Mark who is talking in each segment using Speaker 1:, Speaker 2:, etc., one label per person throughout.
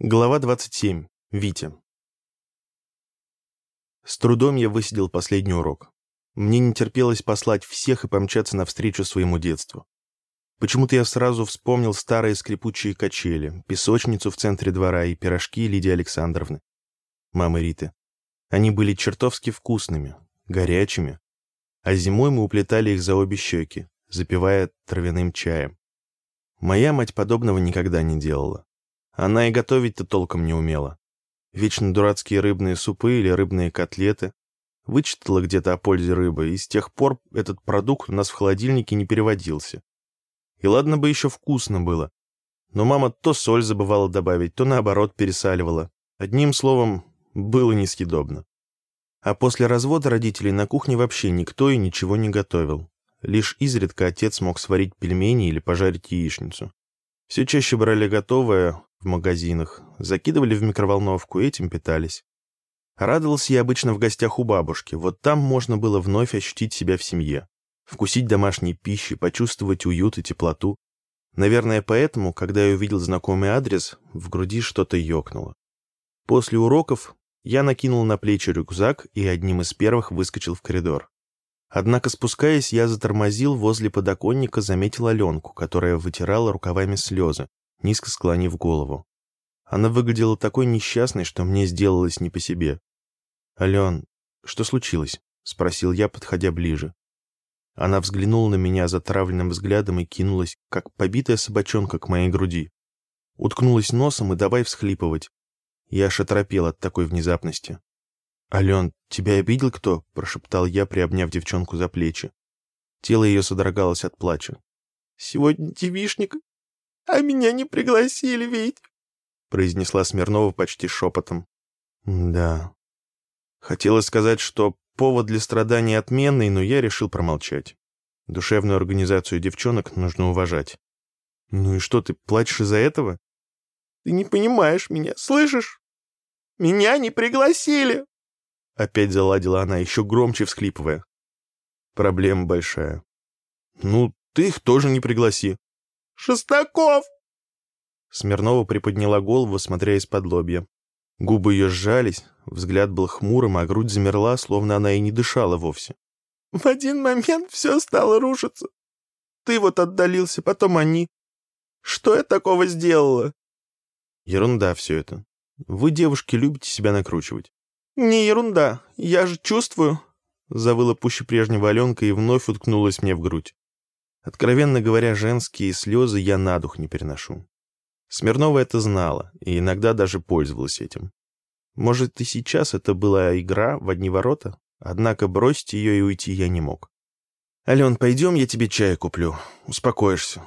Speaker 1: Глава 27. Витя. С трудом я высидел последний урок. Мне не терпелось послать всех и помчаться навстречу своему детству. Почему-то я сразу вспомнил старые скрипучие качели, песочницу в центре двора и пирожки Лидии Александровны, мамы Риты. Они были чертовски вкусными, горячими, а зимой мы уплетали их за обе щеки, запивая травяным чаем. Моя мать подобного никогда не делала. Она и готовить-то толком не умела. Вечно дурацкие рыбные супы или рыбные котлеты. Вычитала где-то о пользе рыбы, и с тех пор этот продукт у нас в холодильнике не переводился. И ладно бы еще вкусно было. Но мама то соль забывала добавить, то наоборот пересаливала. Одним словом, было несъедобно. А после развода родителей на кухне вообще никто и ничего не готовил. Лишь изредка отец мог сварить пельмени или пожарить яичницу. Все чаще брали готовое в магазинах, закидывали в микроволновку, этим питались. Радовался я обычно в гостях у бабушки, вот там можно было вновь ощутить себя в семье, вкусить домашней пищи, почувствовать уют и теплоту. Наверное, поэтому, когда я увидел знакомый адрес, в груди что-то ёкнуло. После уроков я накинул на плечи рюкзак и одним из первых выскочил в коридор. Однако, спускаясь, я затормозил возле подоконника, заметил Аленку, которая вытирала рукавами слезы, низко склонив голову. Она выглядела такой несчастной, что мне сделалось не по себе. «Ален, что случилось?» — спросил я, подходя ближе. Она взглянула на меня затравленным взглядом и кинулась, как побитая собачонка, к моей груди. Уткнулась носом и давай всхлипывать. Я аж оторопел от такой внезапности. «Ален, тебя обидел кто?» — прошептал я, приобняв девчонку за плечи. Тело ее содрогалось от плача.
Speaker 2: «Сегодня девишник, а меня не пригласили ведь», — произнесла Смирнова почти шепотом.
Speaker 1: «Да». Хотелось сказать, что повод для страданий отменный, но я решил промолчать. Душевную организацию девчонок нужно уважать. «Ну и что, ты плачешь из-за этого?»
Speaker 2: «Ты не понимаешь меня, слышишь? Меня не пригласили!»
Speaker 1: Опять заладила она, еще громче всхлипывая. Проблема большая. Ну, ты их тоже не пригласи.
Speaker 2: Шестаков!
Speaker 1: Смирнова приподняла голову, смотря из-под лобья. Губы ее сжались, взгляд был хмурым, а грудь замерла, словно она и не дышала вовсе.
Speaker 2: В один момент все стало рушиться. Ты вот отдалился, потом они. Что я такого сделала?
Speaker 1: Ерунда все это. Вы, девушки, любите себя накручивать.
Speaker 2: «Не ерунда, я же чувствую», — завыла пуще прежнего Аленка и вновь уткнулась мне в грудь.
Speaker 1: Откровенно говоря, женские слезы я на дух не переношу. Смирнова это знала и иногда даже пользовалась этим. Может, и сейчас это была игра в одни ворота, однако бросить ее и уйти я не мог. «Ален, пойдем, я тебе чая куплю. Успокоишься».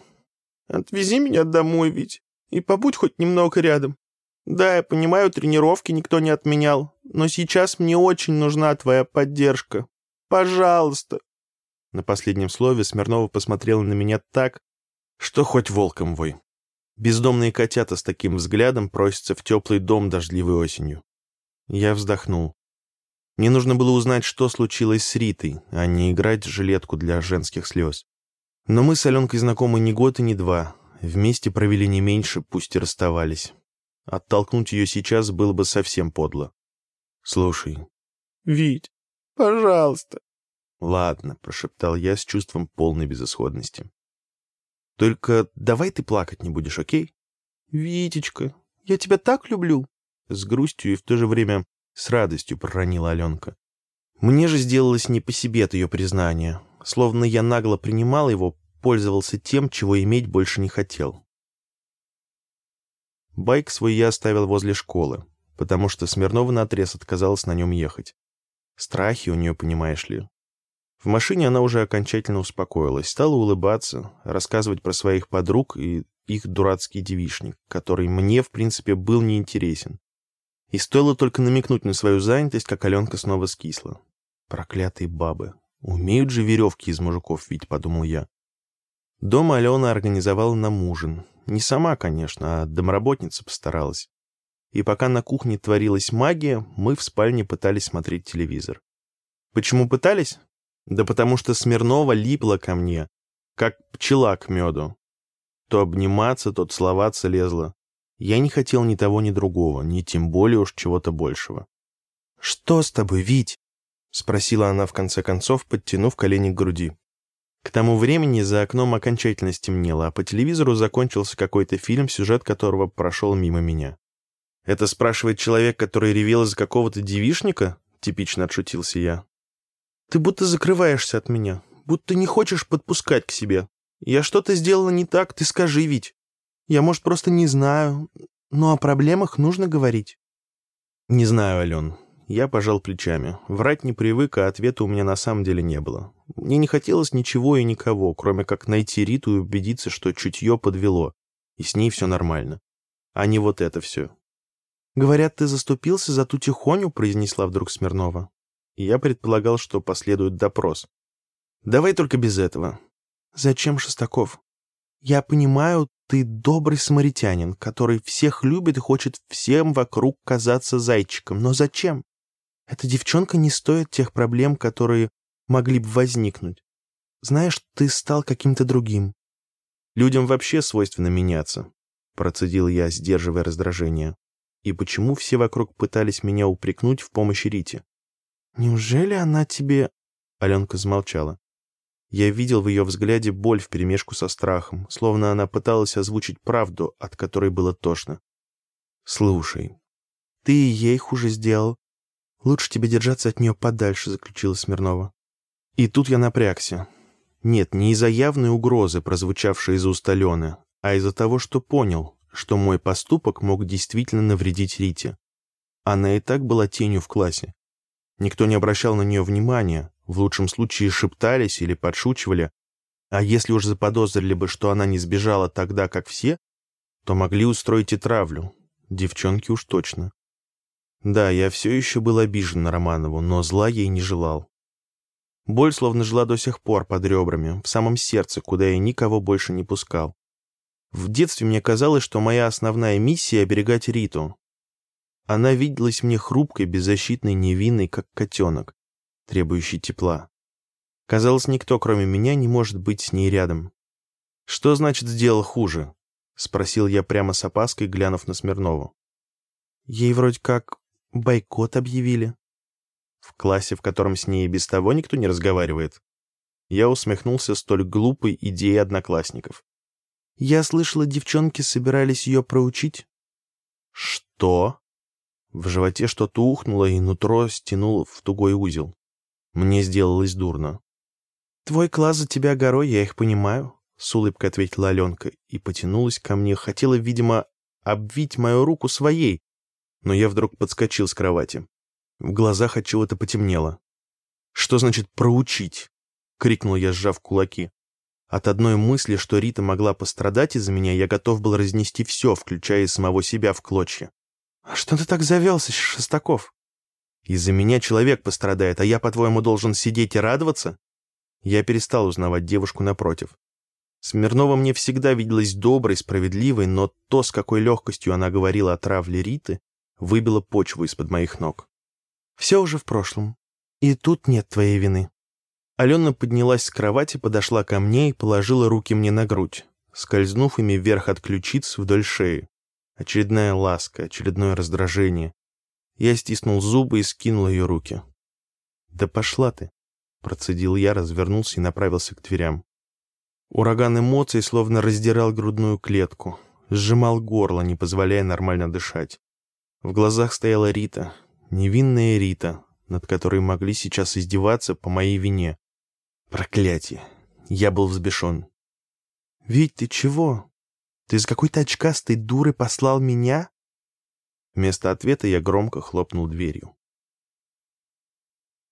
Speaker 2: «Отвези меня домой, ведь, и побудь хоть немного рядом. Да, я понимаю, тренировки никто не отменял, но сейчас мне очень нужна твоя поддержка. Пожалуйста.
Speaker 1: На последнем слове Смирнова посмотрела на меня так, что хоть волком вой. Бездомные котята с таким взглядом просятся в теплый дом дождливой осенью. Я вздохнул. Мне нужно было узнать, что случилось с Ритой, а не играть жилетку для женских слез. Но мы с Аленкой знакомы не год и не два. Вместе провели не меньше, пусть и расставались. Оттолкнуть ее сейчас было бы совсем подло. «Слушай».
Speaker 2: «Вить, пожалуйста».
Speaker 1: «Ладно», — прошептал я с чувством полной безысходности. «Только давай ты плакать не будешь, окей?»
Speaker 2: «Витечка, я тебя так люблю!»
Speaker 1: С грустью и в то же время с радостью проронила Аленка. Мне же сделалось не по себе от ее признания, словно я нагло принимал его, пользовался тем, чего иметь больше не хотел. Байк свой я оставил возле школы, потому что Смирнова наотрез отказалась на нем ехать. Страхи у нее, понимаешь ли. В машине она уже окончательно успокоилась, стала улыбаться, рассказывать про своих подруг и их дурацкий девишник, который мне, в принципе, был неинтересен. И стоило только намекнуть на свою занятость, как Аленка снова скисла. Проклятые бабы. Умеют же веревки из мужиков ведь, подумал я. Дома Алена организовала нам ужин, не сама, конечно, а домработница постаралась. И пока на кухне творилась магия, мы в спальне пытались смотреть телевизор. Почему пытались? Да потому что Смирнова липла ко мне, как пчела к меду. То обниматься, то целоваться лезла. Я не хотел ни того, ни другого, ни тем более уж чего-то большего. «Что с тобой, Вить?» — спросила она в конце концов, подтянув колени к груди. К тому времени за окном окончательно стемнело, а по телевизору закончился какой-то фильм, сюжет которого прошел мимо меня. «Это спрашивает человек, который ревел из какого-то девишника?» — типично отшутился я. «Ты будто закрываешься от меня, будто не хочешь подпускать к себе. Я что-то сделала не так, ты скажи ведь». Я, может, просто не знаю, но о проблемах нужно говорить». «Не знаю, Ален». Я пожал плечами. Врать не привык, а ответа у меня на самом деле не было. Мне не хотелось ничего и никого, кроме как найти Риту и убедиться, что чутье подвело, и с ней все нормально. А не вот это все. «Говорят, ты заступился за ту тихоню», — произнесла вдруг Смирнова. И я предполагал, что последует допрос. «Давай только без этого». «Зачем Шестаков?» «Я понимаю, ты добрый самаритянин, который всех любит и хочет всем вокруг казаться зайчиком. Но зачем? Эта девчонка не стоит тех проблем, которые могли бы возникнуть. Знаешь, ты стал каким-то другим. Людям вообще свойственно меняться, процедил я, сдерживая раздражение. И почему все вокруг пытались меня упрекнуть в помощи Рите? Неужели она тебе... Аленка замолчала. Я видел в ее взгляде боль вперемешку со страхом, словно она пыталась озвучить правду, от которой было тошно. «Слушай, ты ей хуже сделал. Лучше тебе держаться от нее подальше», — заключила Смирнова. И тут я напрягся. Нет, не из-за явной угрозы, прозвучавшей из уст Алены, а из-за того, что понял, что мой поступок мог действительно навредить Рите. Она и так была тенью в классе. Никто не обращал на нее внимания, в лучшем случае шептались или подшучивали, а если уж заподозрили бы, что она не сбежала тогда, как все, то могли устроить и травлю. Девчонки уж точно. Да, я все еще был обижен на Романову, но зла ей не желал. Боль словно жила до сих пор под ребрами, в самом сердце, куда я никого больше не пускал. В детстве мне казалось, что моя основная миссия — оберегать Риту. Она виделась мне хрупкой, беззащитной, невинной, как котенок требующий тепла. Казалось, никто, кроме меня, не может быть с ней рядом. «Что значит сделал хуже?» — спросил я прямо с опаской, глянув на Смирнову. «Ей вроде как бойкот объявили». «В классе, в котором с ней и без того никто не разговаривает?» Я усмехнулся столь глупой идеей одноклассников. «Я слышала, девчонки собирались ее проучить». «Что?» В животе что-то ухнуло, и нутро стянуло в тугой узел. Мне сделалось дурно. «Твой класс за тебя горой, я их понимаю», — с улыбкой ответила Аленка и потянулась ко мне, хотела, видимо, обвить мою руку своей, но я вдруг подскочил с кровати. В глазах от чего-то потемнело. «Что значит проучить?» — крикнул я, сжав кулаки. От одной мысли, что Рита могла пострадать из-за меня, я готов был разнести все, включая и самого себя в клочья. «А что ты так завелся, Шестаков?» Из-за меня человек пострадает, а я, по-твоему, должен сидеть и радоваться? Я перестал узнавать девушку напротив. Смирнова мне всегда виделась доброй, справедливой, но то, с какой легкостью она говорила о травле Риты, выбило почву из-под моих ног. «Все уже в прошлом. И тут нет твоей вины». Алена поднялась с кровати, подошла ко мне и положила руки мне на грудь, скользнув ими вверх от ключиц вдоль шеи. Очередная ласка, очередное раздражение. Я стиснул зубы и скинул ее руки. «Да пошла ты!» — процедил я, развернулся и направился к дверям. Ураган эмоций словно раздирал грудную клетку, сжимал горло, не позволяя нормально дышать. В глазах стояла Рита, невинная Рита, над которой могли сейчас издеваться по моей вине. Проклятие! Я был взбешен. «Вить, ты чего? Ты из какой-то очкастой дуры послал меня?» Вместо ответа я громко хлопнул дверью.